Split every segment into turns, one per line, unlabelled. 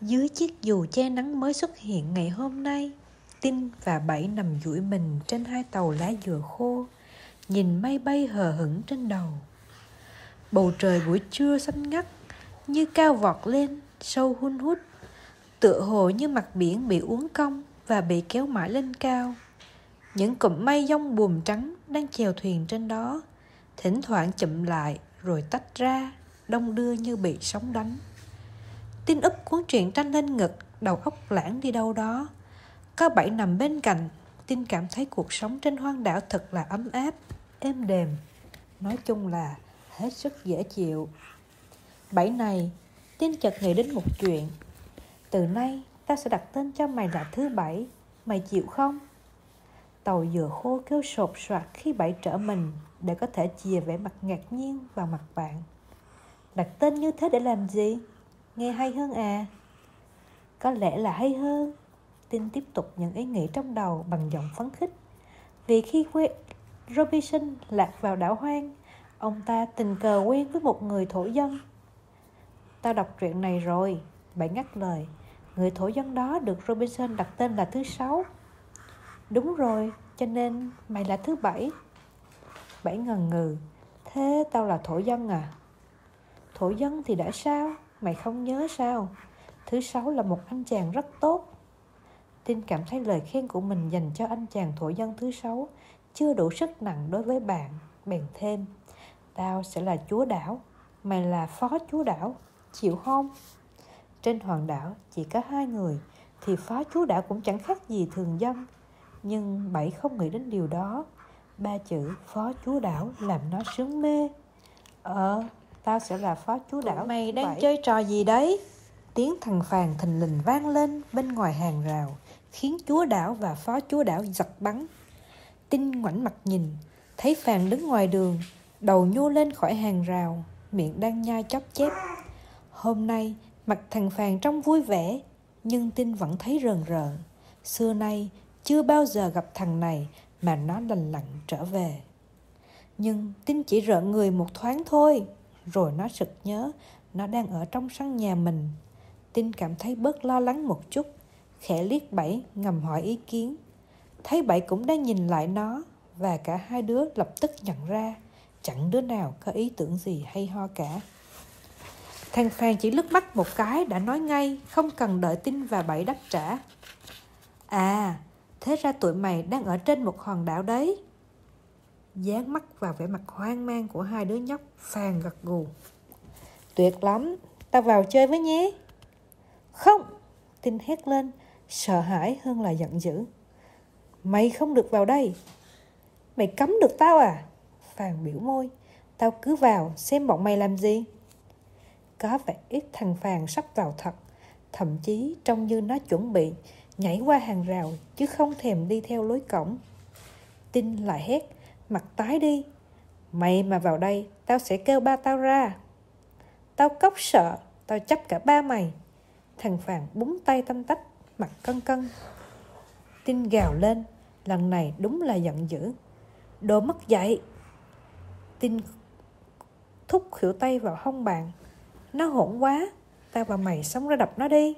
Dưới chiếc dù che nắng mới xuất hiện ngày hôm nay Tinh và Bảy nằm duỗi mình trên hai tàu lá dừa khô Nhìn mây bay hờ hững trên đầu. Bầu trời buổi trưa xanh ngắt Như cao vọt lên, sâu hun hút Tựa hồ như mặt biển bị uốn cong Và bị kéo mãi lên cao. Những cụm mây dông buồm trắng Đang chèo thuyền trên đó Thỉnh thoảng chậm lại Rồi tách ra Đông đưa như bị sóng đánh. Tin úp cuốn truyện tranh lên ngực, Đầu óc lãng đi đâu đó. Có bảy nằm bên cạnh, Tin cảm thấy cuộc sống trên hoang đảo thật là ấm áp, Êm đềm. Nói chung là hết sức dễ chịu. Bảy này, Tin chợt nghĩ đến một chuyện. Từ nay, ta sẽ đặt tên cho mày là thứ bảy, Mày chịu không? Tàu dừa khô kêu sột soạt khi bảy trở mình Để có thể chìa vẻ mặt ngạc nhiên vào mặt bạn. Đặt tên như thế để làm gì? Nghe hay hơn à? Có lẽ là hay hơn. Tin tiếp tục những ý nghĩ trong đầu bằng giọng phấn khích. Vì khi quê Robinson lạc vào đảo hoang, Ông ta tình cờ quen với một người thổ dân. Tao đọc truyện này rồi Bảy ngắt lời. Người thổ dân đó được Robinson đặt tên là thứ sáu. Đúng rồi, Cho nên mày là thứ bảy. Bảy ngần ngừ. Thế tao là thổ dân à? Thổ dân thì đã sao? Mày không nhớ sao? Thứ sáu là một anh chàng rất tốt. Tin cảm thấy lời khen của mình dành cho anh chàng thổ dân thứ sáu Chưa đủ sức nặng đối với bạn. Bèn thêm Tao sẽ là chúa đảo Mày là phó chúa đảo Chịu không? Trên hòn đảo chỉ có hai người Thì phó chúa đảo cũng chẳng khác gì thường dân. Nhưng Bảy không nghĩ đến điều đó. Ba chữ phó chúa đảo làm nó sướng mê. Ờ, tao sẽ là phó chúa đảo Tụi Mày đang Bảy. chơi trò gì đấy? Tiếng thằng Phàn thình lình vang lên bên ngoài hàng rào Khiến chúa đảo và phó chúa đảo giật bắn. Tinh ngoảnh mặt nhìn Thấy Phàn đứng ngoài đường Đầu nhô lên khỏi hàng rào Miệng đang nhai chóp chép. Hôm nay mặt thằng Phàn trông vui vẻ Nhưng Tinh vẫn thấy rờn rợn Xưa nay chưa bao giờ gặp thằng này Mà nó lành lặn trở về. Nhưng Tinh chỉ rợn người một thoáng thôi rồi nó sực nhớ, Nó đang ở trong sân nhà mình. Tinh cảm thấy bớt lo lắng một chút, Khẽ liếc Bảy, ngầm hỏi ý kiến. Thấy Bảy cũng đang nhìn lại nó, Và cả hai đứa lập tức nhận ra, Chẳng đứa nào có ý tưởng gì hay ho cả. Thằng Phan chỉ lướt mắt một cái đã nói ngay, Không cần đợi tin và Bảy đáp trả. À Thế ra tụi mày đang ở trên một hòn đảo đấy. Dán mắt vào vẻ mặt hoang mang của hai đứa nhóc phàn gật gù. Tuyệt lắm, Tao vào chơi với nhé. Không Tin hét lên, Sợ hãi hơn là giận dữ. Mày không được vào đây. Mày cấm được tao à? Phàn biểu môi. Tao cứ vào, xem bọn mày làm gì. Có vẻ ít thằng Phàn sắp vào thật. Thậm chí trông như nó chuẩn bị Nhảy qua hàng rào Chứ không thèm đi theo lối cổng. Tin lại hét. Mặt tái đi. Mày mà vào đây, Tao sẽ kêu ba tao ra. Tao cốc sợ, Tao chấp cả ba mày. Thằng Phàn búng tay tanh tách, Mặt cân cân. Tin gào lên, Lần này đúng là giận dữ. Đồ mất dạy. Tin thúc khỉu tay vào hông bạn. Nó hỗn quá, Tao và mày sống ra đập nó đi.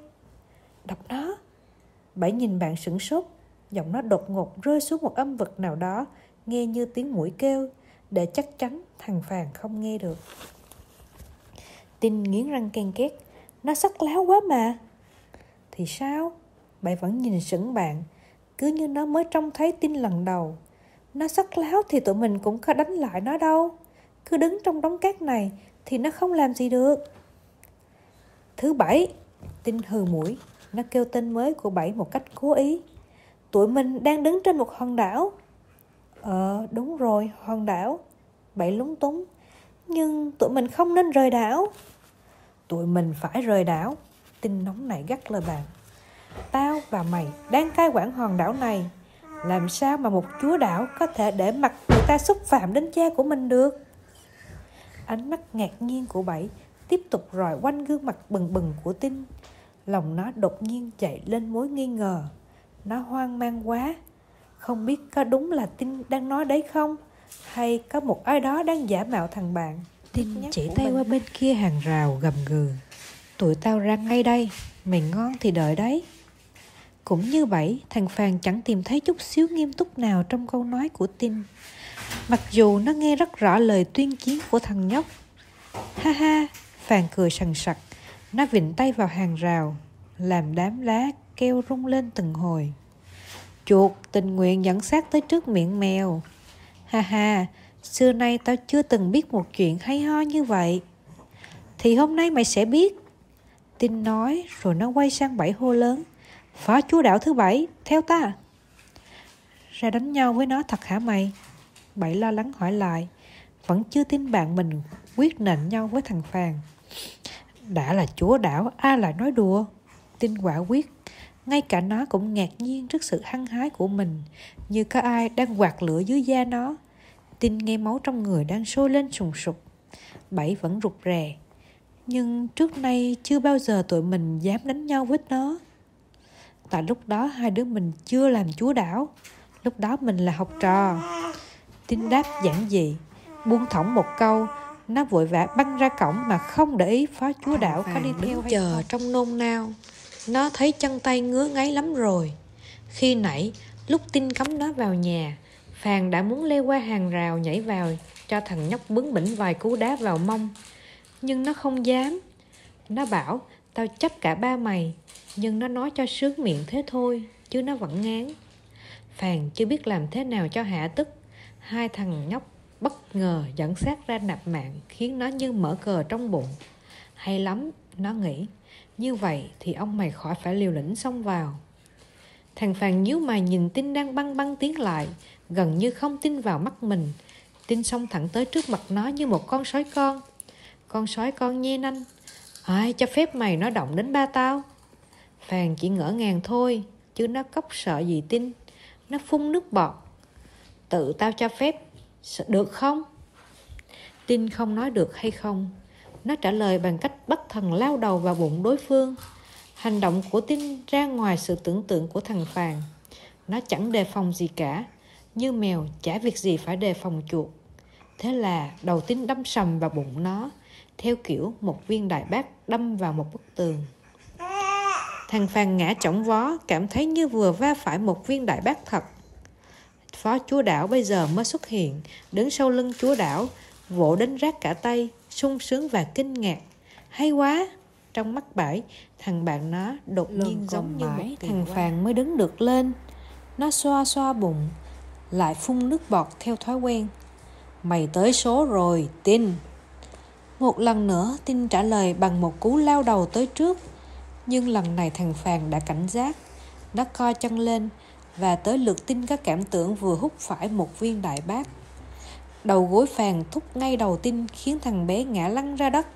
Đập nó. Bảy nhìn bạn sửng sốt, Giọng nó đột ngột rơi xuống một âm vực nào đó Nghe như tiếng mũi kêu, Để chắc chắn thằng Phàn không nghe được. Tin nghiến răng ken két, Nó sắc láo quá mà. Thì sao? Bảy vẫn nhìn sững bạn, Cứ như nó mới trông thấy tin lần đầu. Nó sắc láo thì tụi mình cũng có đánh lại nó đâu. Cứ đứng trong đống cát này Thì nó không làm gì được. Thứ bảy Tinh hừ mũi, Nó kêu tên mới của bảy một cách cố ý. Tụi mình đang đứng trên một hòn đảo Ờ đúng rồi hòn đảo. Bảy lúng túng. Nhưng tụi mình không nên rời đảo. Tụi mình phải rời đảo. Tinh nóng này gắt lời bạn. Tao và mày đang cai quản hòn đảo này. Làm sao mà một chúa đảo có thể để mặt người ta xúc phạm đến cha của mình được? Ánh mắt ngạc nhiên của bảy tiếp tục rọi quanh gương mặt bừng bừng của tinh lòng nó đột nhiên chạy lên mối nghi ngờ. Nó hoang mang quá không biết có đúng là tinh đang nói đấy không hay có một ai đó đang giả mạo thằng bạn tinh chỉ tay qua bên kia hàng rào gầm gừ Tụi tao ra ngay đây, mày ngon thì đợi đấy. Cũng như vậy, thằng Phàn chẳng tìm thấy chút xíu nghiêm túc nào trong câu nói của Tinh. Mặc dù nó nghe rất rõ lời tuyên chiến của thằng nhóc. Ha ha, Phàn cười sằng sặc, nó vịnh tay vào hàng rào, làm đám lá kêu rung lên từng hồi. Chuột tình nguyện dẫn xác tới trước miệng mèo. Ha ha, xưa nay tao chưa từng biết một chuyện hay ho như vậy. Thì hôm nay mày sẽ biết. Tin nói rồi nó quay sang bảy hô lớn. Phó chúa đạo thứ bảy, theo ta. Ra đánh nhau với nó thật hả mày? Bảy lo lắng hỏi lại. Vẫn chưa tin bạn mình quyết nện nhau với thằng Phàn. Đã là chúa đảo, a lại nói đùa? Tin quả quyết. Ngay cả nó cũng ngạc nhiên trước sự hăng hái của mình, như có ai đang quạt lửa dưới da nó. Tin nghe máu trong người đang sôi lên sùng sục. Bảy vẫn rụt rè. Nhưng trước nay chưa bao giờ tụi mình dám đánh nhau với nó. Tại lúc đó hai đứa mình chưa làm chúa đảo. Lúc đó mình là học trò. Tin đáp giản dị, buông thõng một câu, nó vội vã băng ra cổng mà không để ý phó chúa đảo có đi theo hay chờ không. trong nôn nao. Nó thấy chân tay ngứa ngáy lắm rồi. Khi nãy, lúc tin cấm nó vào nhà, Phàn đã muốn leo qua hàng rào nhảy vào cho thằng nhóc bướng bỉnh vài cú đá vào mông. Nhưng nó không dám. Nó bảo, tao chấp cả ba mày. Nhưng nó nói cho sướng miệng thế thôi, chứ nó vẫn ngán. Phàn chưa biết làm thế nào cho hạ tức. Hai thằng nhóc bất ngờ dẫn sát ra nạp mạng khiến nó như mở cờ trong bụng. Hay lắm, nó nghĩ. Như vậy thì ông mày khỏi phải liều lĩnh xông vào. Thằng Phàn nhíu mày nhìn tin đang băng băng tiến lại, gần như không tin vào mắt mình. Tin xông thẳng tới trước mặt nó như một con sói con. Con sói con nhe nanh. Ai cho phép mày nó động đến ba tao? Phàn chỉ ngỡ ngàng thôi, chứ nó cốc sợ gì tin. Nó phun nước bọt. Tự tao cho phép, được không? Tin không nói được hay không. Nó trả lời bằng cách bất thần lao đầu vào bụng đối phương. Hành động của Tin ra ngoài sự tưởng tượng của thằng Phàn. Nó chẳng đề phòng gì cả, như mèo chả việc gì phải đề phòng chuột. Thế là đầu tin đâm sầm vào bụng nó, theo kiểu một viên đại bác đâm vào một bức tường. Thằng Phàn ngã chỏng vó, cảm thấy như vừa va phải một viên đại bác thật. Phó chúa đảo bây giờ mới xuất hiện, đứng sau lưng chúa đảo, vỗ đến rác cả tay, sung sướng và kinh ngạc. Hay quá! Trong mắt bãi, thằng bạn nó đột Lần nhiên giống như một thằng. Phàn mới đứng được lên. Nó xoa xoa bụng, lại phun nước bọt theo thói quen. Mày tới số rồi, tin. Một lần nữa, tin trả lời bằng một cú lao đầu tới trước. Nhưng lần này thằng Phàn đã cảnh giác. Nó co chân lên và tới lượt tin có cảm tưởng vừa hút phải một viên đại bác. Đầu gối Phàn thúc ngay đầu tin khiến thằng bé ngã lăn ra đất.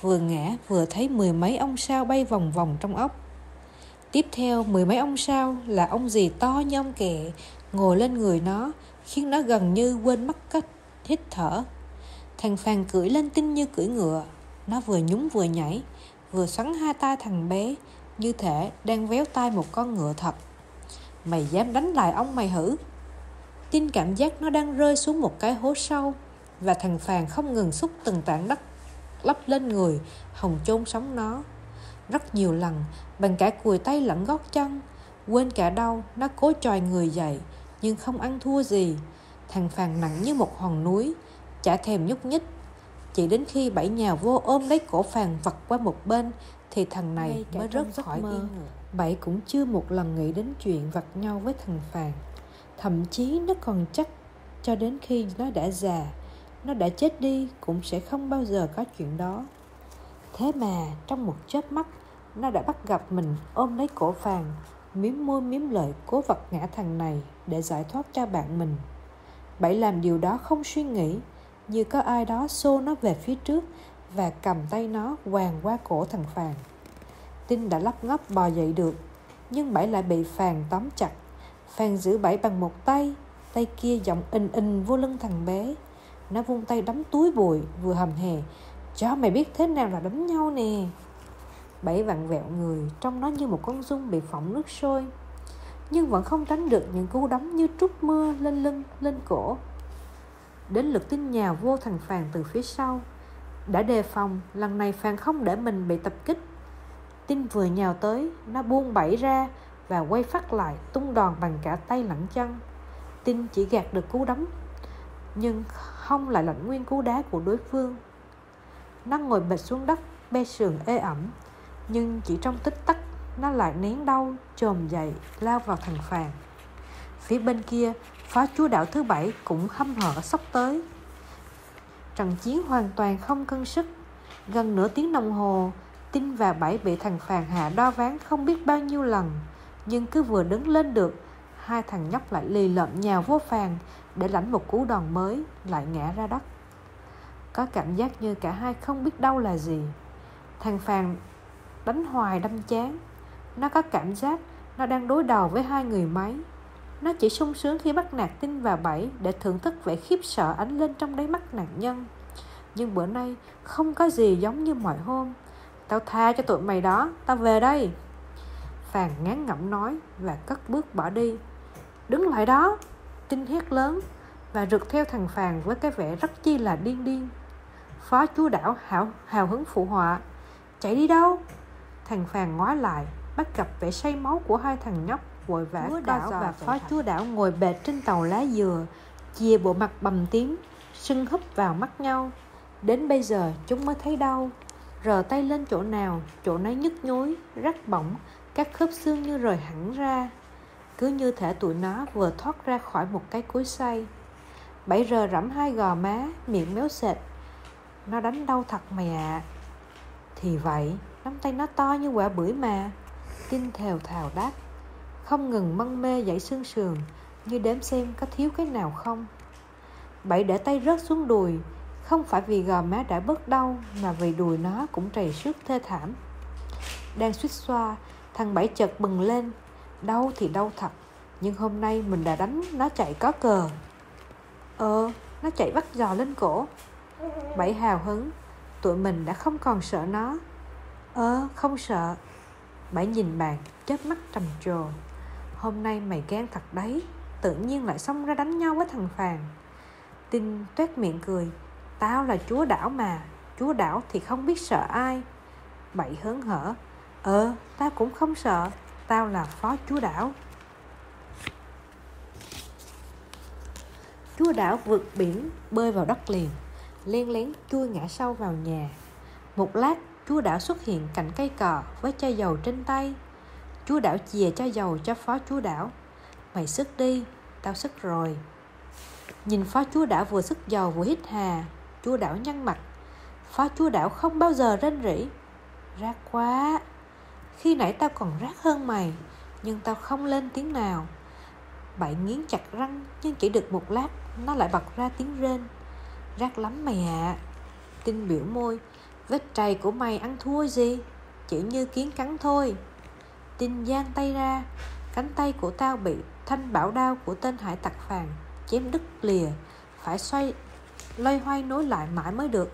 Vừa ngã vừa thấy mười mấy ông sao bay vòng vòng trong ốc. Tiếp theo mười mấy ông sao là ông gì to như ông kẹ ngồi lên người nó khiến nó gần như quên mất cách hít thở. Thằng Phàn cưỡi lên tinh như cưỡi ngựa. Nó vừa nhúng vừa nhảy, vừa xoắn hai tay thằng bé, như thể đang véo tay một con ngựa thật. Mày dám đánh lại ông mày hử? Tin cảm giác nó đang rơi xuống một cái hố sâu và thằng Phàn không ngừng xúc từng tảng đất lấp lên người, hồng chôn sống nó. Rất nhiều lần, bằng cả cùi tay lẫn gót chân, quên cả đau, nó cố tròi người dậy, nhưng không ăn thua gì. Thằng Phàn nặng như một hòn núi, chả thèm nhúc nhích. Chỉ đến khi bảy nhào vô ôm lấy cổ Phàn vật qua một bên, thì thằng này mới rớt khỏi mơ. yên Bảy cũng chưa một lần nghĩ đến chuyện vật nhau với thằng Phàn. Thậm chí nó còn chắc cho đến khi nó đã già, nó đã chết đi cũng sẽ không bao giờ có chuyện đó. Thế mà trong một chớp mắt, nó đã bắt gặp mình ôm lấy cổ phàn miếm môi miếm lợi cố vật ngã thằng này để giải thoát cho bạn mình. Bảy làm điều đó không suy nghĩ, như có ai đó xô nó về phía trước và cầm tay nó quàng qua cổ thằng phàn tin đã lắp ngóc bò dậy được, nhưng bảy lại bị phàn tóm chặt. Phan giữ bảy bằng một tay tay kia giọng in in vô lưng thằng bé. Nó vung tay đấm túi bụi vừa hầm hè Cho mày biết thế nào là đấm nhau nè. Bảy vặn vẹo người Trong nó như một con dung bị phỏng nước sôi. Nhưng vẫn không tránh được những cú đấm như trút mưa lên lưng, lên cổ. Đến lượt tin nhào vô thằng Phàn từ phía sau. Đã đề phòng Lần này Phàn không để mình bị tập kích. Tin vừa nhào tới, nó buông bẫy ra và quay phát lại tung đòn bằng cả tay lẫn chân. Tinh chỉ gạt được cú đấm, nhưng không lại lãnh nguyên cú đá của đối phương. Nó ngồi bệt xuống đất, bê sườn ê ẩm, nhưng chỉ trong tích tắc nó lại nén đau, trồm dậy, lao vào thằng Phàn. Phía bên kia, phó chúa đạo thứ bảy cũng hâm hở sắp tới. Trận chiến hoàn toàn không cân sức. Gần nửa tiếng đồng hồ, Tinh và Bảy bị thằng Phàn hạ đo ván không biết bao nhiêu lần. Nhưng cứ vừa đứng lên được, hai thằng nhóc lại lì lợm nhào vô Phàn để lãnh một cú đòn mới, lại ngã ra đất. Có cảm giác như cả hai không biết đâu là gì. Thằng Phàn đánh hoài đâm chán. Nó có cảm giác nó đang đối đầu với hai người máy nó chỉ sung sướng khi bắt nạt Tinh và Bảy để thưởng thức vẻ khiếp sợ ánh lên trong đáy mắt nạn nhân. Nhưng bữa nay không có gì giống như mọi hôm. Tao tha cho tụi mày đó, tao về đây. Phàn ngán ngẩm nói và cất bước bỏ đi. Đứng lại đó, Tinh hét lớn và rực theo thằng Phàn với cái vẻ rất chi là điên điên. Phó chúa đảo hào, hào hứng phụ họa. Chạy đi đâu? Thằng Phàn ngoái lại, bắt gặp vẻ say máu của hai thằng nhóc vội vã chúa đảo và phó chúa đảo ngồi bệt trên tàu lá dừa chia bộ mặt bầm tím sưng húp vào mắt nhau đến bây giờ chúng mới thấy đau rờ tay lên chỗ nào chỗ nấy nhức nhối rắc bỏng các khớp xương như rời hẳn ra, cứ như thể tụi nó vừa thoát ra khỏi một cái cối xay. Bảy rờ rẫm hai gò má, miệng méo sệt nó đánh đau thật mày ạ. À. thì vậy, nắm tay nó to như quả bưởi mà. Tin thèo thào đáp. Không ngừng mân mê dãy xương sườn, như đếm xem có thiếu cái nào không. Bảy để tay rớt xuống đùi. Không phải vì gò má đã bớt đau, mà vì đùi nó cũng trầy xước thê thảm. Đang suýt xoa thằng bảy chợt bừng lên. Đau thì đau thật, nhưng hôm nay mình đã đánh nó chạy có cờ. Ờ nó chạy bắt giò lên cổ. Bảy hào hứng, tụi mình đã không còn sợ nó. Ờ không sợ. Bảy nhìn bạn, chớp mắt trầm trồ. Hôm nay mày gan thật đấy, tự nhiên lại xông ra đánh nhau với thằng phàn. Tin tuét miệng cười, tao là chúa đảo mà, chúa đảo thì không biết sợ ai. Bảy hớn hở ờ tao cũng không sợ. Tao là phó chúa đảo. Chúa đảo vượt biển bơi vào đất liền len lén chui ngã sâu vào nhà. Một lát chúa đảo xuất hiện cạnh cây cò với chai dầu trên tay. Chúa đảo chìa chai dầu cho phó chúa đảo. Mày sức đi, tao sức rồi. Nhìn phó chúa đảo vừa sức dầu vừa hít hà Chúa đảo nhăn mặt. Phó chúa đảo không bao giờ rên rỉ. Rác quá. Khi nãy tao còn rác hơn mày, Nhưng tao không lên tiếng nào. Bảy nghiến chặt răng, Nhưng chỉ được một lát, Nó lại bật ra tiếng rên. Rác lắm mày ạ. À. Tinh biểu môi, Vết trầy của mày ăn thua gì? Chỉ như kiến cắn thôi. Tinh giang tay ra, Cánh tay của tao bị thanh bảo đao của tên hải tặc phàn Chém đứt lìa. Phải xoay, loay hoay nối lại mãi mới được.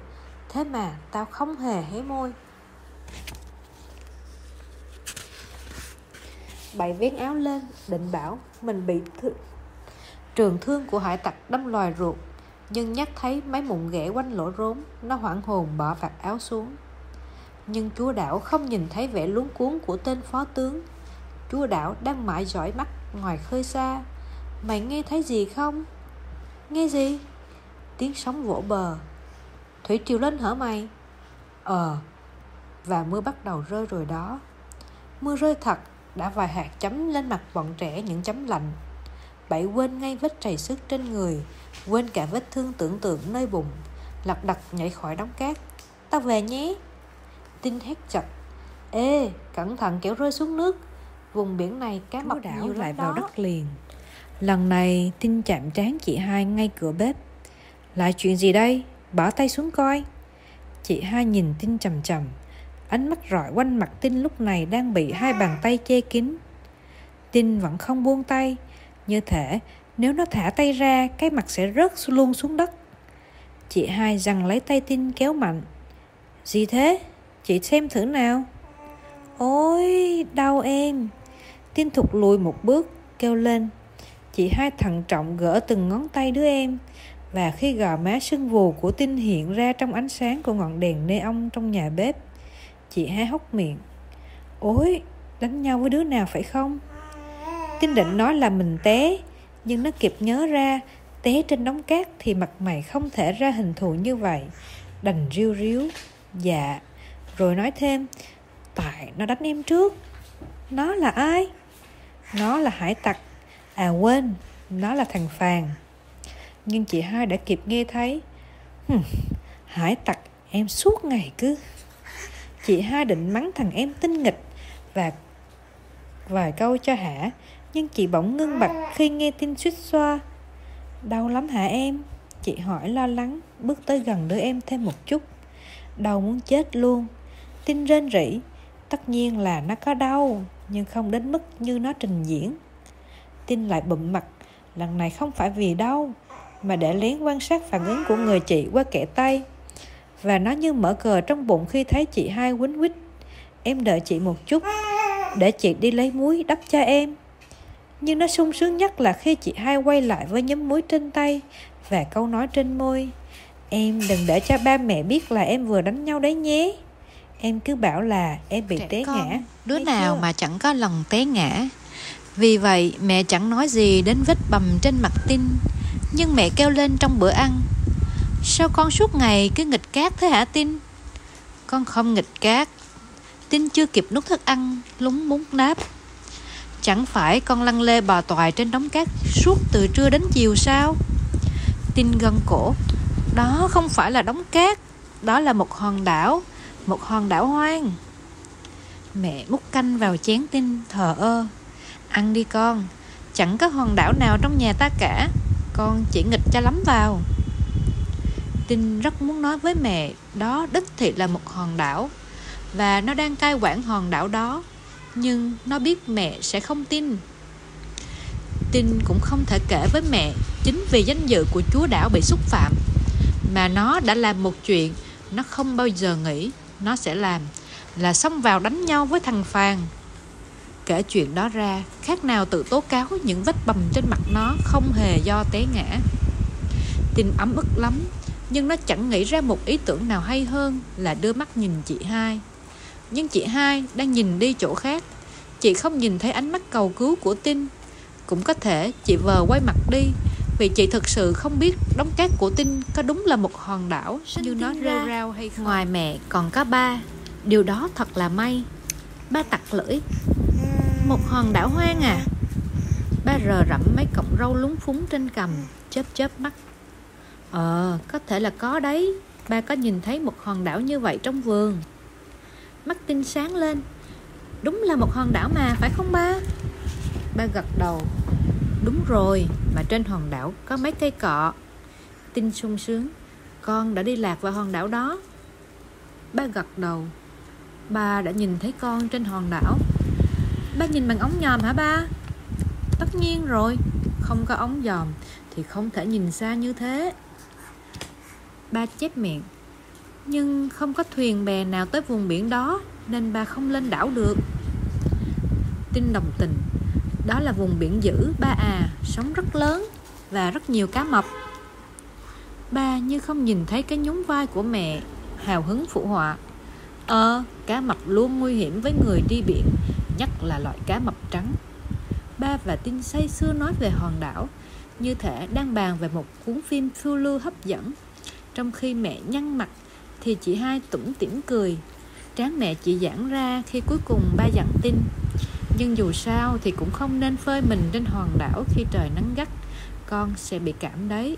Thế mà tao không hề hé môi. Bày vén áo lên, Định bảo mình bị th- trường thương của hải tặc đâm loài ruột, Nhưng nhắc thấy mấy mụn ghẻ quanh lỗ rốn, Nó hoảng hồn bỏ vạt áo xuống. Nhưng chúa đảo không nhìn thấy vẻ luống cuốn của tên phó tướng. Chúa đảo đang mãi dõi mắt ngoài khơi xa. Mày nghe thấy gì không? Nghe gì? Tiếng sóng vỗ bờ. Thủy triều lên hở mày? Ờ. Và mưa bắt đầu rơi rồi đó. Mưa rơi thật đã vài hạt chấm lên mặt bọn trẻ những chấm lạnh. Bảy quên ngay vết trầy xước trên người quên cả vết thương tưởng tượng nơi bụng. Lật đật nhảy khỏi đống cát. Tao về nhé. Tinh hét chặt Ê, cẩn thận kéo rơi xuống nước. Vùng biển này cá mập đảo nhiều lại vào đó. đất liền. Lần này Tinh chạm trán chị hai ngay cửa bếp. Lại chuyện gì đây? Bỏ tay xuống coi. Chị hai nhìn Tinh chầm chầm Ánh mắt rọi quanh mặt Tinh lúc này đang bị hai bàn tay che kín. Tinh vẫn không buông tay. Như thể nếu nó thả tay ra, Cái mặt sẽ rớt luôn xuống đất. Chị hai giằng lấy tay Tinh kéo mạnh. Gì thế? Chị xem thử nào. Ôi, đau em. Tinh thụt lùi một bước, Kêu lên. Chị hai thận trọng gỡ từng ngón tay đứa em. Và khi gò má sưng vù của Tinh hiện ra trong ánh sáng của ngọn đèn neon trong nhà bếp Chị há hốc miệng.
Ôi đánh nhau với đứa nào phải không? Kinh định nói là mình té Nhưng nó kịp nhớ ra Té trên đống cát thì mặt mày không thể ra hình thù như vậy. Đành riu riu Dạ. Rồi nói thêm Tại nó đánh em trước. Nó là ai? Nó là hải tặc. À quên Nó là thằng Phàn. Nhưng chị hai đã kịp nghe thấy Hừm, Hải tặc em suốt ngày cứ Chị hai định mắng thằng em tinh nghịch Và vài câu cho hả, Nhưng chị bỗng ngưng bặt khi nghe tin suýt xoa. Đau lắm hả em? Chị hỏi lo lắng, Bước tới gần đứa em thêm một chút. Đau muốn chết luôn. Tin rên rỉ, Tất nhiên là nó có đau, Nhưng không đến mức như nó trình diễn. Tin lại bụm mặt, Lần này không phải vì đau, Mà để lén quan sát phản ứng của người chị qua kẻ tay. Và nó như mở cờ trong bụng khi thấy chị hai quýnh quýt. Em đợi chị một chút Để chị đi lấy muối đắp cho em. Nhưng nó sung sướng nhất là khi chị hai quay lại với nhấm muối trên tay Và câu nói trên môi Em đừng để cho ba mẹ biết là em vừa đánh nhau đấy nhé. Em cứ bảo là em bị Trẻ té con, ngã.
Đứa nào chưa? mà chẳng có lần té ngã. Vì vậy mẹ chẳng nói gì đến vết bầm trên mặt Tinh Nhưng mẹ kêu lên trong bữa ăn Sao con suốt ngày cứ nghịch cát thế hả tin? Con không nghịch cát. Tin chưa kịp nút thức ăn, Lúng múng đáp Chẳng phải con lăn lê bò toài trên đống cát Suốt từ trưa đến chiều sao? Tin gân cổ. Đó không phải là đống cát, Đó là một hòn đảo, một hòn đảo hoang. Mẹ múc canh vào chén tin, thờ ơ. Ăn đi con, chẳng có hòn đảo nào trong nhà ta cả, con chỉ nghịch cho lắm vào tinh rất muốn nói với mẹ đó đích thị là một hòn đảo và nó đang cai quản hòn đảo đó nhưng nó biết mẹ sẽ không tin tin cũng không thể kể với mẹ chính vì danh dự của chúa đảo bị xúc phạm mà nó đã làm một chuyện nó không bao giờ nghĩ nó sẽ làm là xông vào đánh nhau với thằng Phàn. Kể chuyện đó ra, khác nào tự tố cáo những vết bầm trên mặt nó không hề do té ngã. Tin ấm ức lắm, nhưng nó chẳng nghĩ ra một ý tưởng nào hay hơn là đưa mắt nhìn chị hai. Nhưng chị hai đang nhìn đi chỗ khác. Chị không nhìn thấy ánh mắt cầu cứu của Tin. Cũng có thể chị vờ quay mặt đi vì chị thực sự không biết đống cát của Tinh có đúng là một hòn đảo như nó rêu rao hay không. Ngoài mẹ còn có ba, điều đó thật là may. Ba tặc lưỡi. Một hòn đảo hoang à? Ba rờ rậm mấy cọng râu lúng phúng trên cằm, chớp chớp mắt. Ờ, có thể là có đấy. Ba có nhìn thấy một hòn đảo như vậy trong vườn. Mắt tinh sáng lên. Đúng là một hòn đảo mà, phải không ba? Ba gật đầu Đúng rồi, mà trên hòn đảo có mấy cây cọ Tin sung sướng Con đã đi lạc vào hòn đảo đó Ba gật đầu Ba đã nhìn thấy con trên hòn đảo Ba nhìn bằng ống nhòm hả ba? Tất nhiên rồi Không có ống dòm Thì không thể nhìn xa như thế Ba chép miệng Nhưng không có thuyền bè nào tới vùng biển đó Nên ba không lên đảo được Tin đồng tình đó là vùng biển dữ Ba À, sóng rất lớn và rất nhiều cá mập. Ba như không nhìn thấy cái nhún vai của mẹ, hào hứng phụ họa. Ờ, cá mập luôn nguy hiểm với người đi biển, nhất là loại cá mập trắng. Ba và Tin say sưa nói về hòn đảo, như thể đang bàn về một cuốn phim phiêu lưu hấp dẫn. Trong khi mẹ nhăn mặt, thì chị hai tủm tỉm cười. Tráng mẹ chị giãn ra khi cuối cùng ba dặn Tin nhưng dù sao thì cũng không nên phơi mình trên hòn đảo khi trời nắng gắt con sẽ bị cảm đấy